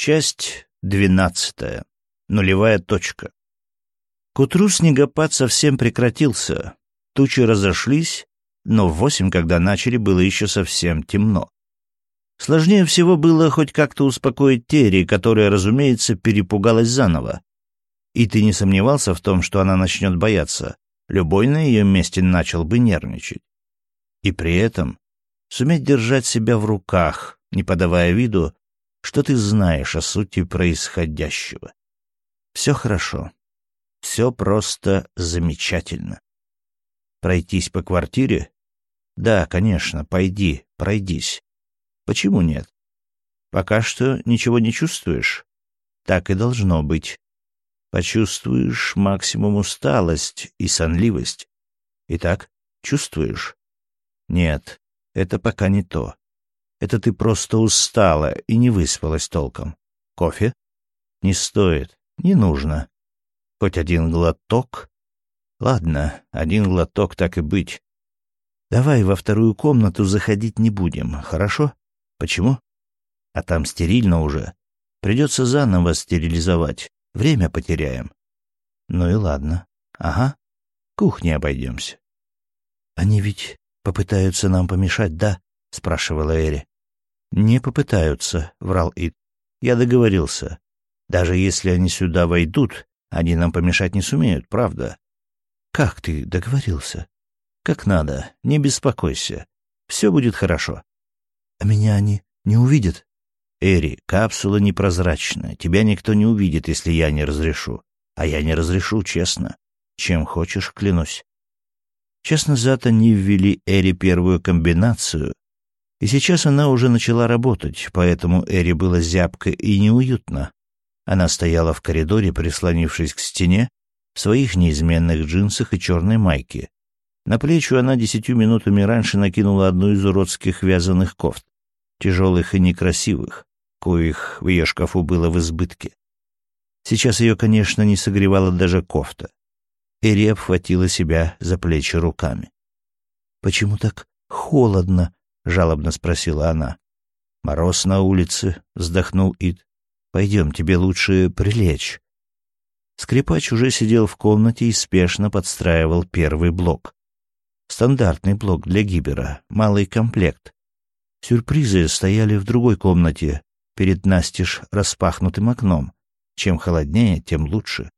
Часть двенадцатая. Нулевая точка. К утру снегопад совсем прекратился. Тучи разошлись, но в восемь, когда начали, было еще совсем темно. Сложнее всего было хоть как-то успокоить Терри, которая, разумеется, перепугалась заново. И ты не сомневался в том, что она начнет бояться. Любой на ее месте начал бы нервничать. И при этом суметь держать себя в руках, не подавая виду, что ты знаешь о сути происходящего. Все хорошо. Все просто замечательно. Пройтись по квартире? Да, конечно, пойди, пройдись. Почему нет? Пока что ничего не чувствуешь? Так и должно быть. Почувствуешь максимум усталость и сонливость. Итак, чувствуешь? Нет, это пока не то. Это ты просто устала и не выспалась толком. Кофе? Не стоит, не нужно. Хоть один глоток? Ладно, один глоток так и быть. Давай во вторую комнату заходить не будем, хорошо? Почему? А там стерильно уже. Придется заново стерилизовать. Время потеряем. Ну и ладно. Ага. Кухней обойдемся. Они ведь попытаются нам помешать, да? — спрашивала Эри. «Не попытаются», — врал Ид. «Я договорился. Даже если они сюда войдут, они нам помешать не сумеют, правда?» «Как ты договорился?» «Как надо, не беспокойся. Все будет хорошо». «А меня они не увидят?» «Эри, капсула непрозрачная. Тебя никто не увидит, если я не разрешу. А я не разрешу, честно. Чем хочешь, клянусь». Час назад они ввели Эри первую комбинацию, и сейчас она уже начала работать, поэтому Эри было зябко и неуютно. Она стояла в коридоре, прислонившись к стене, в своих неизменных джинсах и черной майке. На плечи она десятью минутами раньше накинула одну из уродских вязаных кофт, тяжелых и некрасивых, коих в ее шкафу было в избытке. Сейчас ее, конечно, не согревала даже кофта. Эри обхватила себя за плечи руками. «Почему так холодно?» — жалобно спросила она. «Мороз на улице», — вздохнул Ид. «Пойдем, тебе лучше прилечь». Скрипач уже сидел в комнате и спешно подстраивал первый блок. Стандартный блок для гибера, малый комплект. Сюрпризы стояли в другой комнате, перед настежь распахнутым окном. Чем холоднее, тем лучше.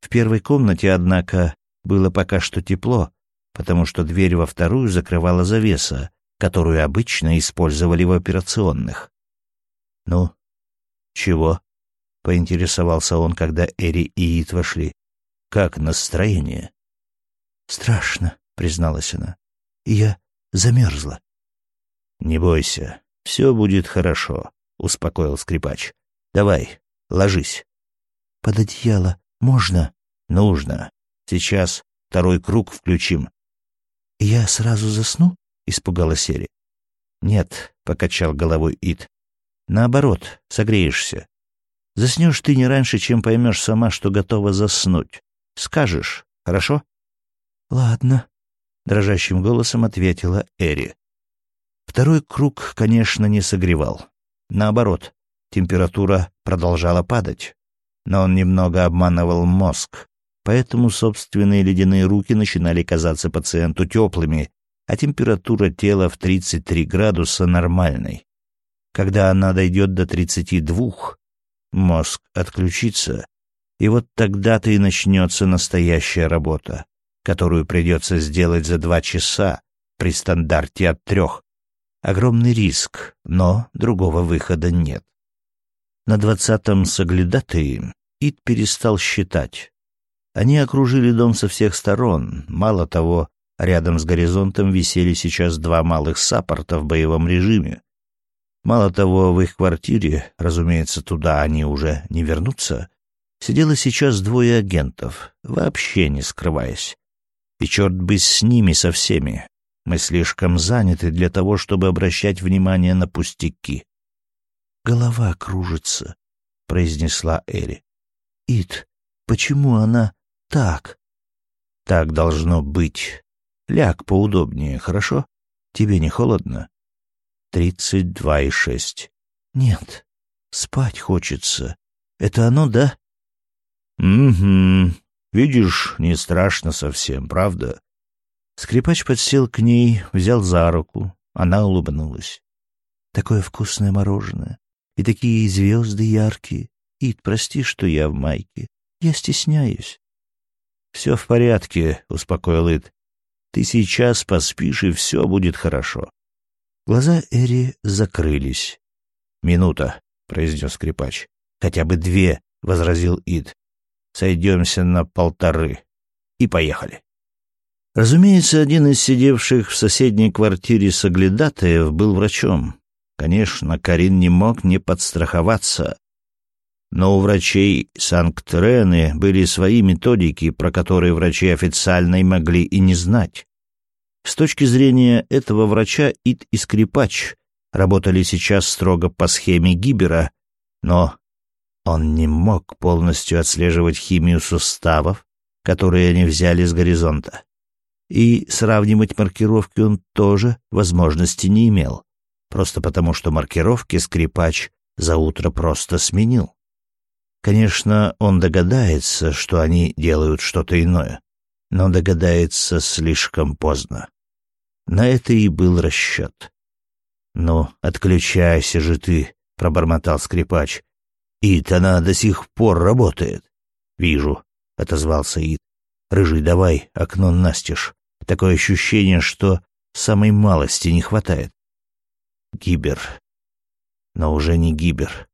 В первой комнате, однако, было пока что тепло, потому что дверь во вторую закрывала завеса, которую обычно использовали в операционных. «Ну, чего?» — поинтересовался он, когда Эри и Ит вошли. «Как настроение?» «Страшно», — призналась она. «И я замерзла». «Не бойся, все будет хорошо», — успокоил скрипач. «Давай, ложись». «Под одеяло можно?» «Нужно. Сейчас второй круг включим». «Я сразу засну?» Испугалась Эри. «Нет», — покачал головой Ит. «Наоборот, согреешься. Заснешь ты не раньше, чем поймешь сама, что готова заснуть. Скажешь, хорошо?» «Ладно», — дрожащим голосом ответила Эри. Второй круг, конечно, не согревал. Наоборот, температура продолжала падать. Но он немного обманывал мозг, поэтому собственные ледяные руки начинали казаться пациенту теплыми, а температура тела в 33 градуса нормальной. Когда она дойдет до 32, мозг отключится, и вот тогда-то и начнется настоящая работа, которую придется сделать за два часа при стандарте от трех. Огромный риск, но другого выхода нет. На двадцатом соглядатые Ид перестал считать. Они окружили дом со всех сторон, мало того, Рядом с горизонтом висели сейчас два малых саппорта в боевом режиме. Мало того, в их квартире, разумеется, туда они уже не вернутся, сидело сейчас двое агентов, вообще не скрываясь. И черт бы с ними со всеми. Мы слишком заняты для того, чтобы обращать внимание на пустяки. «Голова кружится», — произнесла Эри. «Ит, почему она так?» «Так должно быть», Ляг поудобнее, хорошо? Тебе не холодно? Тридцать два и шесть. Нет. спать хочется. Это оно, да?» «Угу. Видишь, не страшно совсем, правда?» Скрипач подсел к ней, взял за руку. Она улыбнулась. «Такое вкусное мороженое. И такие звезды яркие. Ид, прости, что я в майке. Я стесняюсь». «Все в порядке», — успокоил Ид. «Ты сейчас поспишь, и все будет хорошо». Глаза Эри закрылись. «Минута», — произнес скрипач. «Хотя бы две», — возразил Ид. «Сойдемся на полторы. И поехали». Разумеется, один из сидевших в соседней квартире соглядатаев был врачом. Конечно, Карин не мог не подстраховаться. Но у врачей Санкт-Рены были свои методики, про которые врачи официально могли и не знать. С точки зрения этого врача Ит и Скрипач работали сейчас строго по схеме Гибера, но он не мог полностью отслеживать химию суставов, которые они взяли с горизонта. И сравнивать маркировки он тоже возможности не имел, просто потому что маркировки Скрипач за утро просто сменил. Конечно, он догадается, что они делают что-то иное, но догадается слишком поздно. На это и был расчет. «Ну, отключайся же ты», — пробормотал скрипач. «Ит, она до сих пор работает». «Вижу», — отозвался Ит. «Рыжий, давай, окно настежь. Такое ощущение, что самой малости не хватает». Гибер. Но уже не Гибер.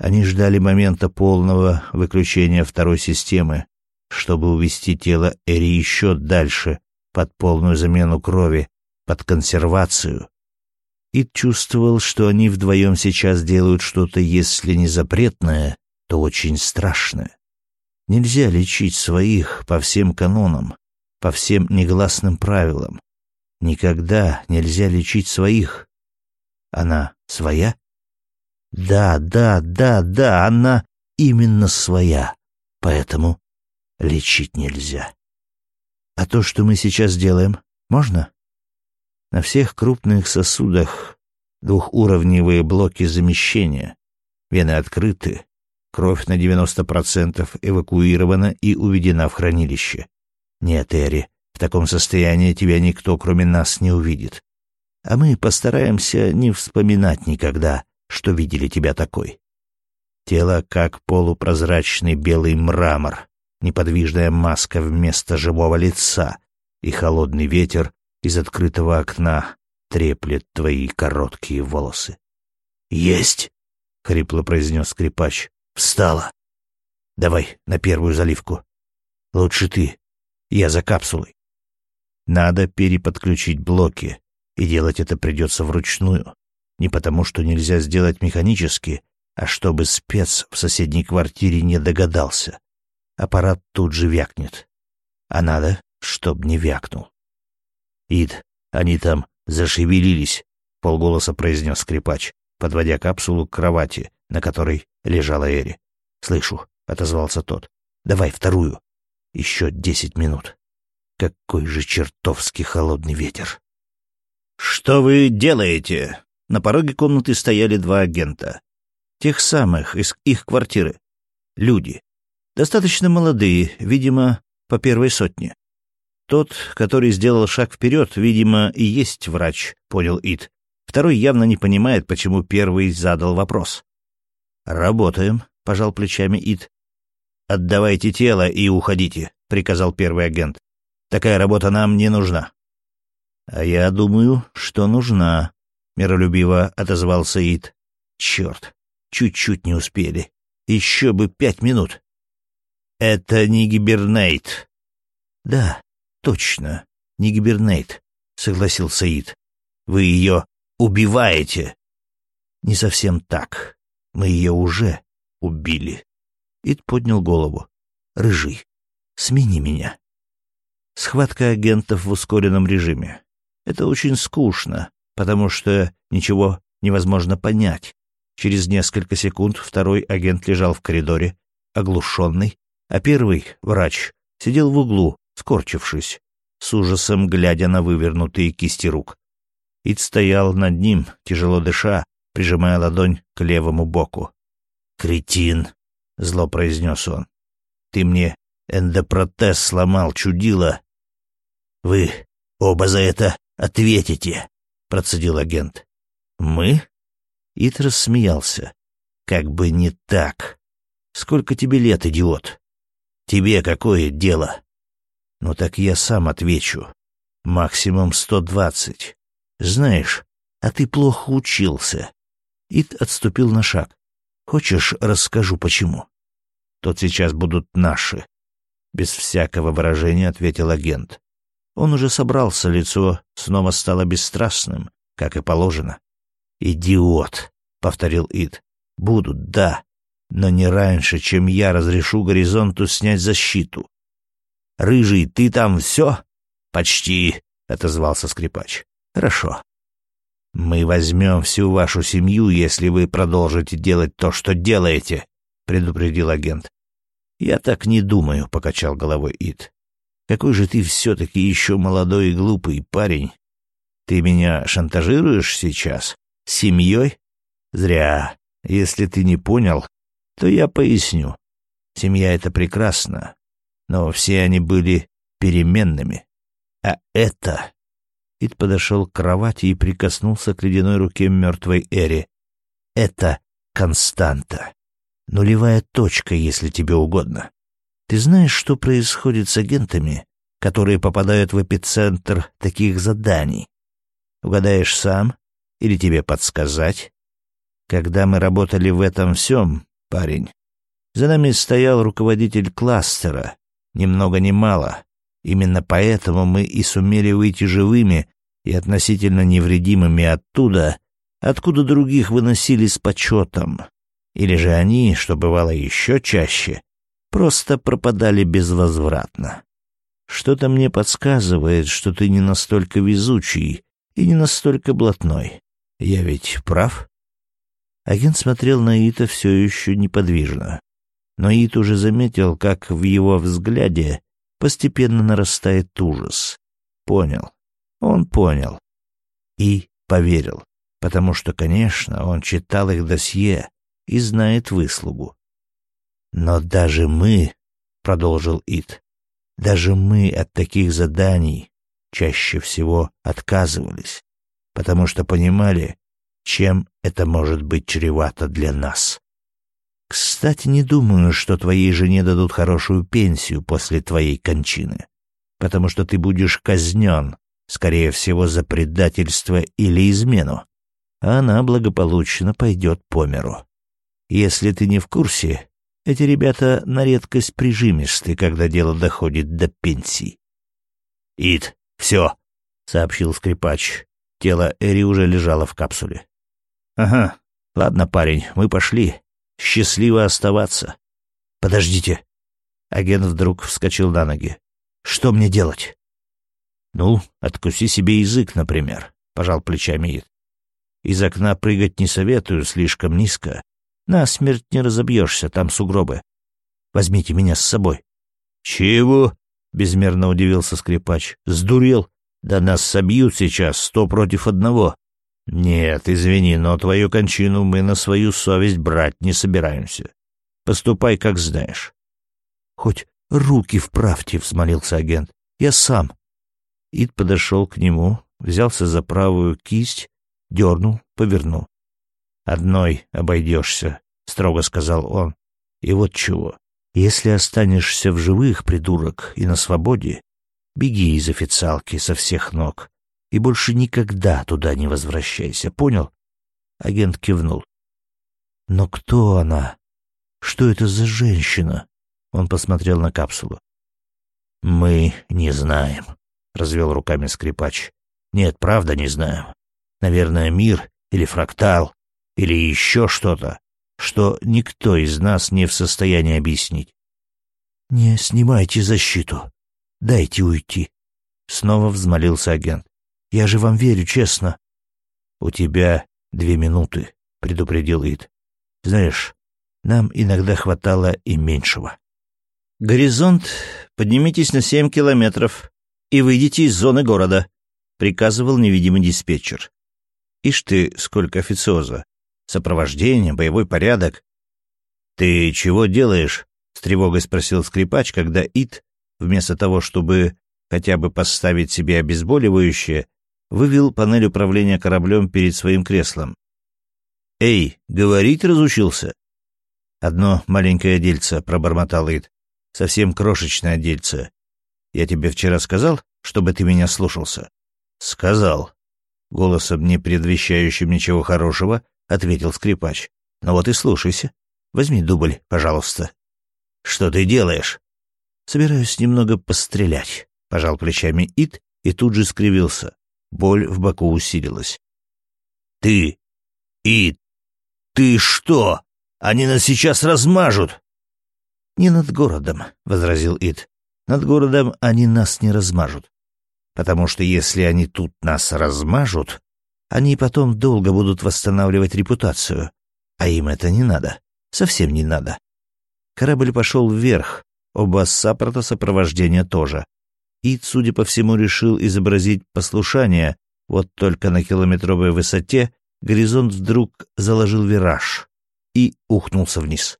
Они ждали момента полного выключения второй системы, чтобы увести тело Эри еще дальше, под полную замену крови, под консервацию. И чувствовал, что они вдвоем сейчас делают что-то, если не запретное, то очень страшное. Нельзя лечить своих по всем канонам, по всем негласным правилам. Никогда нельзя лечить своих. Она своя? Да, да, да, да, она именно своя. Поэтому лечить нельзя. А то, что мы сейчас делаем, можно? На всех крупных сосудах двухуровневые блоки замещения. Вены открыты, кровь на 90% эвакуирована и уведена в хранилище. Нет, Эри, в таком состоянии тебя никто, кроме нас, не увидит. А мы постараемся не вспоминать никогда, что видели тебя такой. Тело как полупрозрачный белый мрамор, неподвижная маска вместо живого лица, и холодный ветер из открытого окна треплет твои короткие волосы. «Есть!» — хрипло произнес скрипач. «Встала! Давай на первую заливку. Лучше ты. Я за капсулой. Надо переподключить блоки, и делать это придется вручную. Не потому, что нельзя сделать механически, а чтобы спец в соседней квартире не догадался аппарат тут же вякнет. А надо, чтоб не вякнул. «Ид, они там зашевелились», — полголоса произнес скрипач, подводя капсулу к кровати, на которой лежала Эри. «Слышу», — отозвался тот. «Давай вторую. Еще десять минут. Какой же чертовски холодный ветер!» «Что вы делаете?» На пороге комнаты стояли два агента. Тех самых, из их квартиры. Люди. Достаточно молодые, видимо, по первой сотне. Тот, который сделал шаг вперед, видимо, и есть врач, понял Ит. Второй явно не понимает, почему первый задал вопрос. «Работаем», — пожал плечами Ит. «Отдавайте тело и уходите», — приказал первый агент. «Такая работа нам не нужна». «А я думаю, что нужна», — миролюбиво отозвался Ит. «Черт, чуть-чуть не успели. Еще бы пять минут». «Это не гибернейт». «Да, точно, не гибернейт», — согласился Ид. «Вы ее убиваете». «Не совсем так. Мы ее уже убили». Ид поднял голову. «Рыжий, смени меня». Схватка агентов в ускоренном режиме. Это очень скучно, потому что ничего невозможно понять. Через несколько секунд второй агент лежал в коридоре, оглушенный, а первый, врач, сидел в углу, скорчившись, с ужасом глядя на вывернутые кисти рук. Ид стоял над ним, тяжело дыша, прижимая ладонь к левому боку. «Кретин!» — зло произнес он. «Ты мне эндопротез сломал, чудило!» «Вы оба за это ответите!» — процедил агент. «Мы?» — Ит рассмеялся. «Как бы не так. Сколько тебе лет, идиот? Тебе какое дело?» «Ну так я сам отвечу. Максимум сто двадцать. Знаешь, а ты плохо учился». Ит отступил на шаг. «Хочешь, расскажу, почему?» «Тот сейчас будут наши», — без всякого выражения ответил агент. Он уже собрался, лицо снова стало бесстрастным, как и положено. «Идиот», — повторил Ит. «Будут, да, но не раньше, чем я разрешу горизонту снять защиту. «Рыжий, ты там все?» «Почти», — отозвался скрипач. «Хорошо. Мы возьмем всю вашу семью, если вы продолжите делать то, что делаете», — предупредил агент. «Я так не думаю», — покачал головой Ид. «Какой же ты все-таки еще молодой и глупый парень. Ты меня шантажируешь сейчас? Семьей? Зря. Если ты не понял, то я поясню. Семья — это прекрасно, но все они были переменными. А это... Ид подошел к кровати и прикоснулся к ледяной руке мертвой Эри. Это константа. Нулевая точка, если тебе угодно. Ты знаешь, что происходит с агентами, которые попадают в эпицентр таких заданий? Угадаешь сам? Или тебе подсказать? Когда мы работали в этом всем, парень, за нами стоял руководитель кластера, ни много ни мало. Именно поэтому мы и сумели выйти живыми и относительно невредимыми оттуда, откуда других выносили с почетом. Или же они, что бывало еще чаще, просто пропадали безвозвратно. Что-то мне подсказывает, что ты не настолько везучий и не настолько блатной. Я ведь прав? Агент смотрел на Ита все еще неподвижно но Ит уже заметил, как в его взгляде постепенно нарастает ужас. Понял. Он понял. И поверил. Потому что, конечно, он читал их досье и знает выслугу. «Но даже мы», — продолжил Ит, — «даже мы от таких заданий чаще всего отказывались, потому что понимали, чем это может быть чревато для нас. Кстати, не думаю, что твоей жене дадут хорошую пенсию после твоей кончины, потому что ты будешь казнен, скорее всего, за предательство или измену, а она благополучно пойдет по миру. Если ты не в курсе, эти ребята на редкость прижимисты, когда дело доходит до пенсий. «Ид, все», — сообщил скрипач. Тело Эри уже лежало в капсуле. «Ага, ладно, парень, мы пошли счастливо оставаться. Подождите. Агент вдруг вскочил на ноги. Что мне делать? Ну, откуси себе язык, например, пожал плечами Ид. Из окна прыгать не советую, слишком низко. На смерть не разобьешься, там сугробы. Возьмите меня с собой. Чего? Безмерно удивился скрипач. Сдурел? Да нас собьют сейчас сто против одного. «Нет, извини, но твою кончину мы на свою совесть брать не собираемся. Поступай, как знаешь». «Хоть руки вправьте», — взмолился агент. «Я сам». Ид подошел к нему, взялся за правую кисть, дернул, повернул. «Одной обойдешься», — строго сказал он. «И вот чего. Если останешься в живых, придурок, и на свободе, беги из официалки со всех ног и больше никогда туда не возвращайся, понял? Агент кивнул. Но кто она? Что это за женщина? Он посмотрел на капсулу. Мы не знаем, развел руками скрипач. Нет, правда не знаем. Наверное, мир или фрактал или еще что-то, что никто из нас не в состоянии объяснить. Не снимайте защиту. Дайте уйти. Снова взмолился агент. Я же вам верю, честно. У тебя две минуты, предупредил Ид. Знаешь, нам иногда хватало и меньшего. Горизонт, поднимитесь на семь километров и выйдите из зоны города, приказывал невидимый диспетчер. Ишь ты, сколько официоза. Сопровождение, боевой порядок. «Ты чего делаешь?» — с тревогой спросил скрипач, когда Ит, вместо того, чтобы хотя бы поставить себе обезболивающее, вывел панель управления кораблем перед своим креслом. «Эй, говорить разучился?» «Одно маленькое дельце», — пробормотал Ит. «Совсем крошечное дельце. Я тебе вчера сказал, чтобы ты меня слушался?» «Сказал». Голосом, не предвещающим ничего хорошего, ответил скрипач. «Ну вот и слушайся. Возьми дубль, пожалуйста». «Что ты делаешь?» «Собираюсь немного пострелять», — пожал плечами Ит и тут же скривился. Боль в боку усилилась. «Ты, Ит, ты что? Они нас сейчас размажут!» «Не над городом», — возразил Ит. «Над городом они нас не размажут. Потому что если они тут нас размажут, они потом долго будут восстанавливать репутацию. А им это не надо. Совсем не надо. Корабль пошел вверх, оба саппорта сопровождения тоже. Ид, судя по всему, решил изобразить послушание, вот только на километровой высоте горизонт вдруг заложил вираж и ухнулся вниз.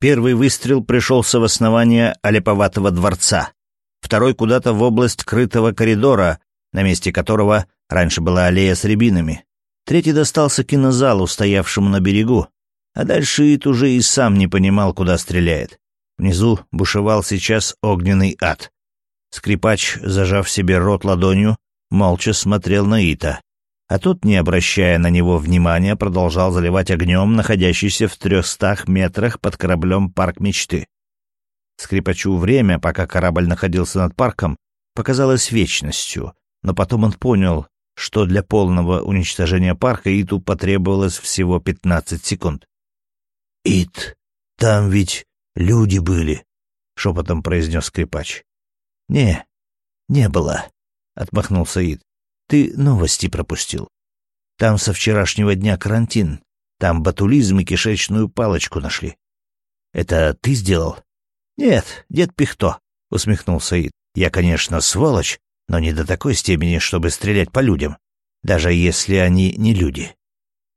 Первый выстрел пришелся в основание Алеповатого дворца, второй куда-то в область крытого коридора, на месте которого раньше была аллея с рябинами. Третий достался кинозалу, стоявшему на берегу, а дальше Ит уже и сам не понимал, куда стреляет. Внизу бушевал сейчас огненный ад. Скрипач, зажав себе рот ладонью, молча смотрел на Ита, а тот, не обращая на него внимания, продолжал заливать огнем находящийся в трехстах метрах под кораблем парк мечты. Скрипачу время, пока корабль находился над парком, показалось вечностью, но потом он понял, что для полного уничтожения парка Иту потребовалось всего 15 секунд. «Ит, там ведь люди были», — шепотом произнес скрипач. «Не, не было», — отмахнулся Ит. «Ты новости пропустил. Там со вчерашнего дня карантин. Там батулизм и кишечную палочку нашли». «Это ты сделал?» «Нет, дед Пихто», — усмехнулся Ит. «Я, конечно, сволочь, но не до такой степени, чтобы стрелять по людям, даже если они не люди».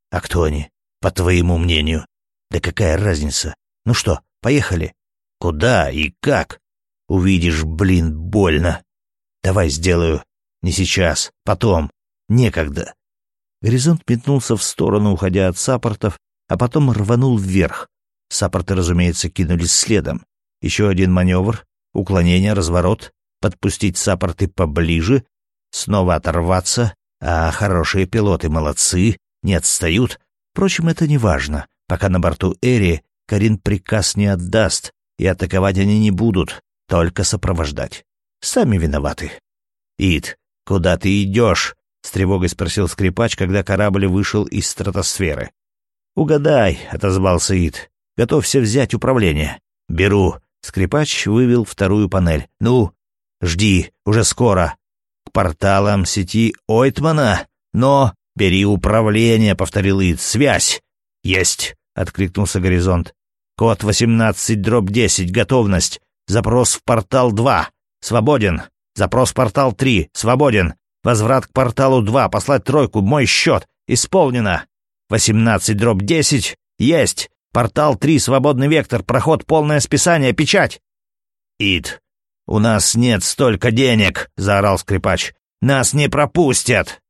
«А кто они, по твоему мнению?» Да какая разница? Ну что, поехали? Куда и как? Увидишь, блин, больно. Давай сделаю. Не сейчас, потом. Некогда. Горизонт метнулся в сторону, уходя от саппортов, а потом рванул вверх. Саппорты, разумеется, кинулись следом. Еще один маневр, уклонение, разворот, подпустить саппорты поближе, снова оторваться, а хорошие пилоты молодцы, не отстают. Впрочем, это не важно. Пока на борту Эри, Карин приказ не отдаст, и атаковать они не будут, только сопровождать. Сами виноваты. «Ид, куда ты идешь?» — с тревогой спросил скрипач, когда корабль вышел из стратосферы. «Угадай», — отозвался Ид. «Готовься взять управление». «Беру». Скрипач вывел вторую панель. «Ну, жди, уже скоро». «К порталам сети Ойтмана? Но...» «Бери управление», — повторил Ид. «Связь». «Есть!» — откликнулся Горизонт. «Код 18, дробь 10, готовность. Запрос в портал 2. Свободен. Запрос в портал 3. Свободен. Возврат к порталу 2. Послать тройку. Мой счет. Исполнено. 18, дробь 10. Есть. Портал 3. Свободный вектор. Проход. Полное списание. Печать. Ид. У нас нет столько денег, заорал скрипач. Нас не пропустят.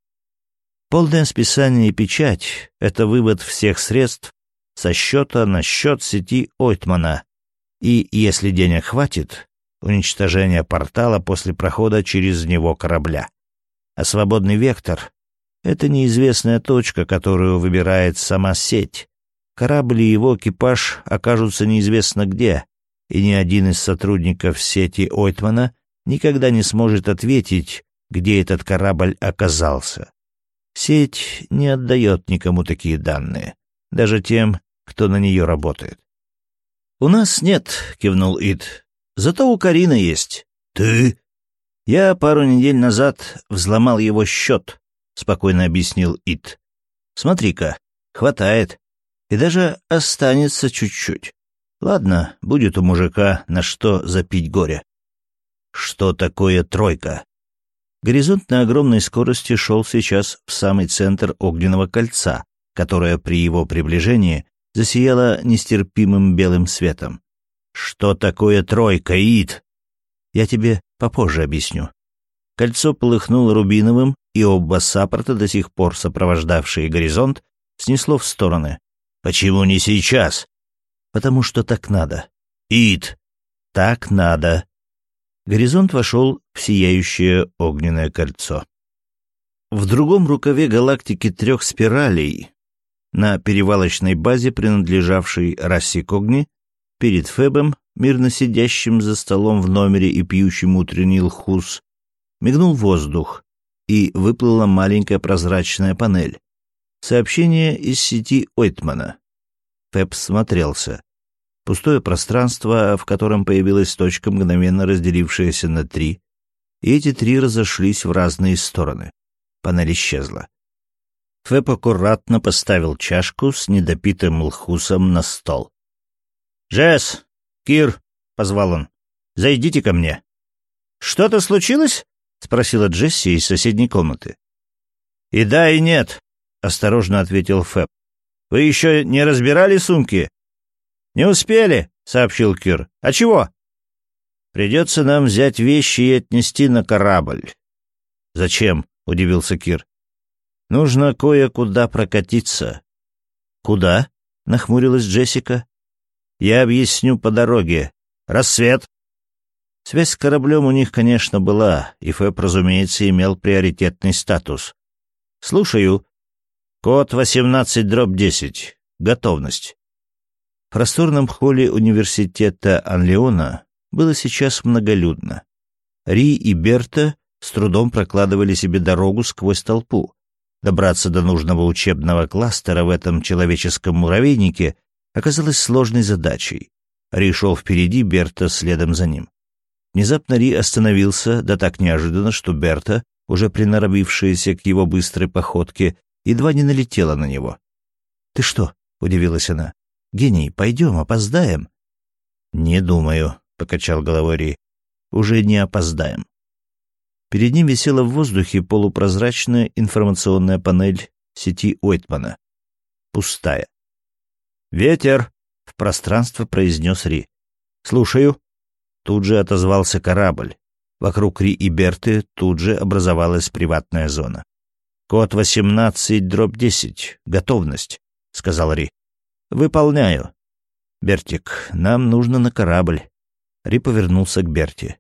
Полное списание и печать — это вывод всех средств со счета на счет сети Ойтмана. И, если денег хватит, уничтожение портала после прохода через него корабля. А свободный вектор — это неизвестная точка, которую выбирает сама сеть. Корабль и его экипаж окажутся неизвестно где, и ни один из сотрудников сети Ойтмана никогда не сможет ответить, где этот корабль оказался. Сеть не отдает никому такие данные, даже тем, кто на нее работает. «У нас нет», — кивнул Ид. «Зато у Карины есть». «Ты?» «Я пару недель назад взломал его счет», — спокойно объяснил Ид. «Смотри-ка, хватает. И даже останется чуть-чуть. Ладно, будет у мужика на что запить горе». «Что такое тройка?» Горизонт на огромной скорости шел сейчас в самый центр огненного кольца, которая при его приближении засияла нестерпимым белым светом. «Что такое тройка, Ид?» «Я тебе попозже объясню». Кольцо полыхнуло рубиновым, и оба саппорта, до сих пор сопровождавшие горизонт, снесло в стороны. «Почему не сейчас?» «Потому что так надо». «Ид!» «Так надо». Горизонт вошел в сияющее огненное кольцо. В другом рукаве галактики трех спиралей, на перевалочной базе, принадлежавшей расе Когни, перед Фебом, мирно сидящим за столом в номере и пьющим утренний лхус, мигнул воздух, и выплыла маленькая прозрачная панель. Сообщение из сети Ойтмана. Феб смотрелся. Пустое пространство, в котором появилась точка, мгновенно разделившаяся на три, и эти три разошлись в разные стороны. Панель исчезла. Фэп аккуратно поставил чашку с недопитым лхусом на стол. «Джесс! Кир!» — позвал он. «Зайдите ко мне». «Что-то случилось?» — спросила Джесси из соседней комнаты. «И да, и нет», — осторожно ответил Фэб. «Вы еще не разбирали сумки?» «Не успели», — сообщил Кир. «А чего?» «Придется нам взять вещи и отнести на корабль». «Зачем?» — удивился Кир. «Нужно кое-куда прокатиться». «Куда?» — нахмурилась Джессика. «Я объясню по дороге. Рассвет!» Связь с кораблем у них, конечно, была, и Фэб, разумеется, имел приоритетный статус. «Слушаю. Код 18 дробь 10. Готовность». В просторном холле университета Анлеона было сейчас многолюдно. Ри и Берта с трудом прокладывали себе дорогу сквозь толпу. Добраться до нужного учебного кластера в этом человеческом муравейнике оказалось сложной задачей. Ри шел впереди, Берта следом за ним. Внезапно Ри остановился, да так неожиданно, что Берта, уже приноровившаяся к его быстрой походке, едва не налетела на него. «Ты что?» — удивилась она. «Гений, пойдем, опоздаем». «Не думаю», — покачал головой Ри. «Уже не опоздаем». Перед ним висела в воздухе полупрозрачная информационная панель сети Уэйтмана. Пустая. «Ветер!» — в пространство произнес Ри. «Слушаю». Тут же отозвался корабль. Вокруг Ри и Берты тут же образовалась приватная зона. «Код 18, дробь 10. Готовность», — сказал Ри. «Выполняю». «Бертик, нам нужно на корабль». Ри повернулся к Берте.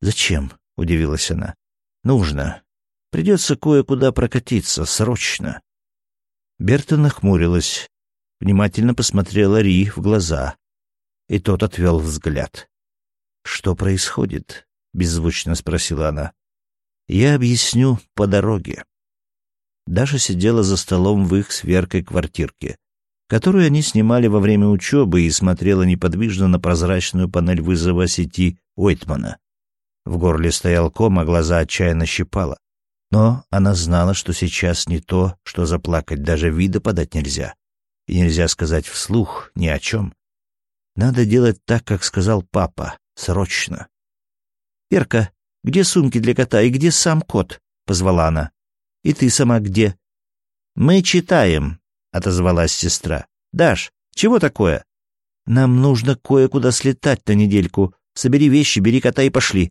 «Зачем?» — удивилась она. Нужно. Придется кое-куда прокатиться, срочно. Берта нахмурилась, внимательно посмотрела Ри в глаза, и тот отвел взгляд. «Что происходит?» — беззвучно спросила она. «Я объясню по дороге». Даша сидела за столом в их сверкой квартирке, которую они снимали во время учебы и смотрела неподвижно на прозрачную панель вызова сети Уэйтмана. В горле стоял ком, а глаза отчаянно щипало. Но она знала, что сейчас не то, что заплакать даже вида подать нельзя. И нельзя сказать вслух ни о чем. Надо делать так, как сказал папа, срочно. «Перка, где сумки для кота и где сам кот?» — позвала она. «И ты сама где?» «Мы читаем», — отозвалась сестра. «Даш, чего такое?» «Нам нужно кое-куда слетать на недельку. Собери вещи, бери кота и пошли.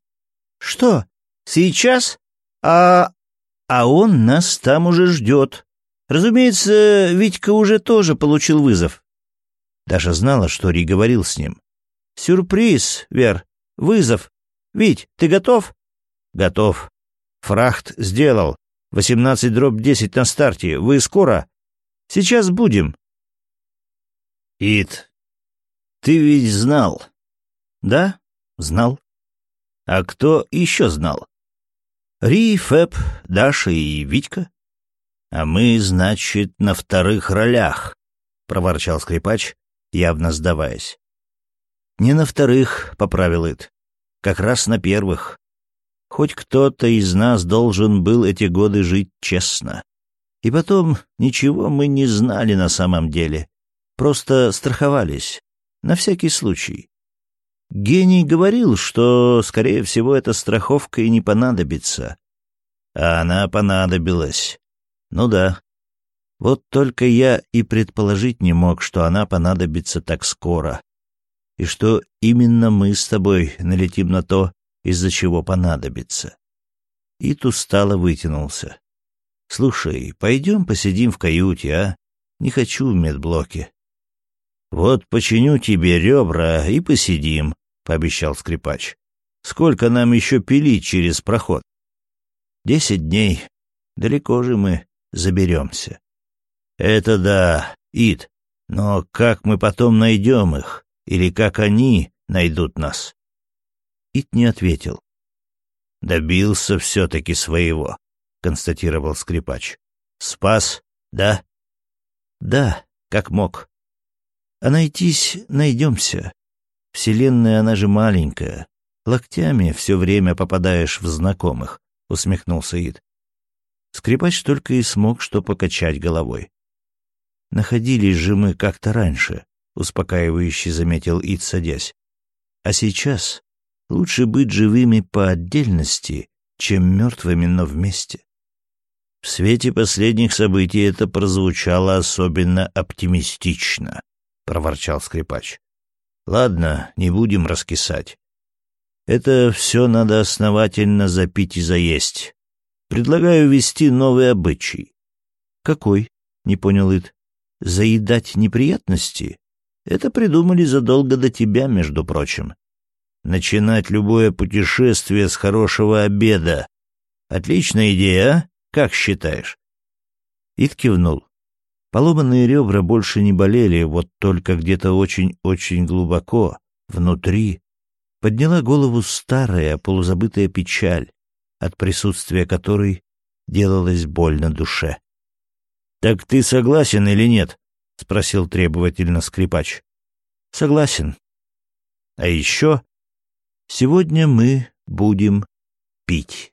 «Что? Сейчас? А... а он нас там уже ждет. Разумеется, Витька уже тоже получил вызов». Даша знала, что Ри говорил с ним. «Сюрприз, Вер. Вызов. Вить, ты готов?» «Готов. Фрахт сделал. Восемнадцать дробь десять на старте. Вы скоро?» «Сейчас будем». «Ит, ты ведь знал?» «Да, знал». А кто еще знал? Ри, Фэб, Даша и Витька? А мы, значит, на вторых ролях, — проворчал скрипач, явно сдаваясь. Не на вторых, — поправил Ит, — как раз на первых. Хоть кто-то из нас должен был эти годы жить честно. И потом, ничего мы не знали на самом деле. Просто страховались. На всякий случай. Гений говорил, что, скорее всего, эта страховка и не понадобится. А она понадобилась. Ну да. Вот только я и предположить не мог, что она понадобится так скоро, и что именно мы с тобой налетим на то, из-за чего понадобится. Ит устало вытянулся. «Слушай, пойдем посидим в каюте, а? Не хочу в медблоке». «Вот починю тебе ребра и посидим», — пообещал скрипач. «Сколько нам еще пилить через проход?» «Десять дней. Далеко же мы заберемся». «Это да, Ид. Но как мы потом найдем их? Или как они найдут нас?» Ид не ответил. «Добился все-таки своего», — констатировал скрипач. «Спас, да?» «Да, как мог. А найтись найдемся. Вселенная, она же маленькая. Локтями все время попадаешь в знакомых», — усмехнулся Ид. Скрипач только и смог что покачать головой. Находились же мы как-то раньше, успокаивающе заметил Ид, садясь. А сейчас лучше быть живыми по отдельности, чем мертвыми, но вместе. В свете последних событий это прозвучало особенно оптимистично, проворчал скрипач. Ладно, не будем раскисать. Это все надо основательно запить и заесть. Предлагаю ввести новый обычай. Какой? Не понял Ид заедать неприятности, это придумали задолго до тебя, между прочим. Начинать любое путешествие с хорошего обеда. Отличная идея, а? Как считаешь? Ид кивнул. Поломанные ребра больше не болели, вот только где-то очень-очень глубоко, внутри, подняла голову старая, полузабытая печаль, от присутствия которой делалось больно душе. «Так ты согласен или нет?» — спросил требовательно скрипач. «Согласен. А еще сегодня мы будем пить».